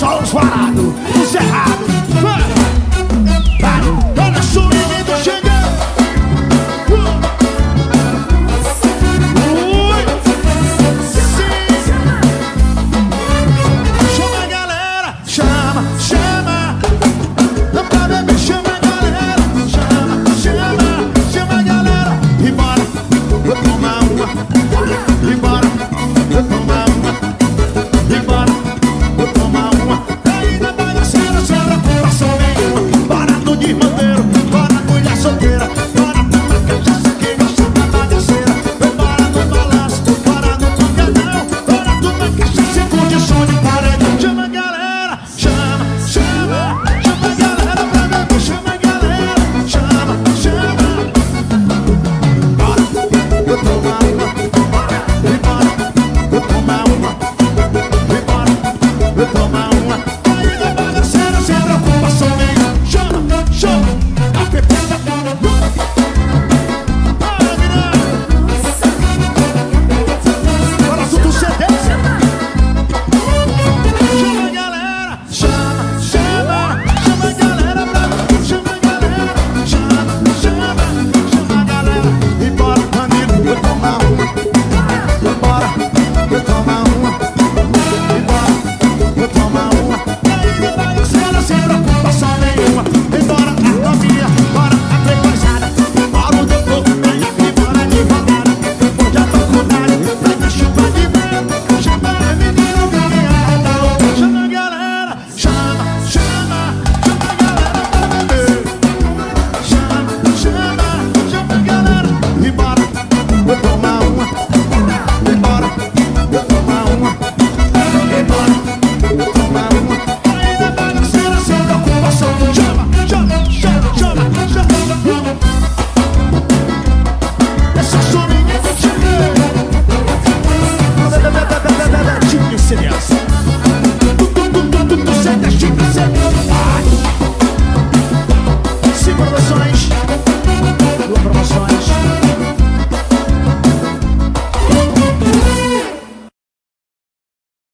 sol esvarado, no cerrado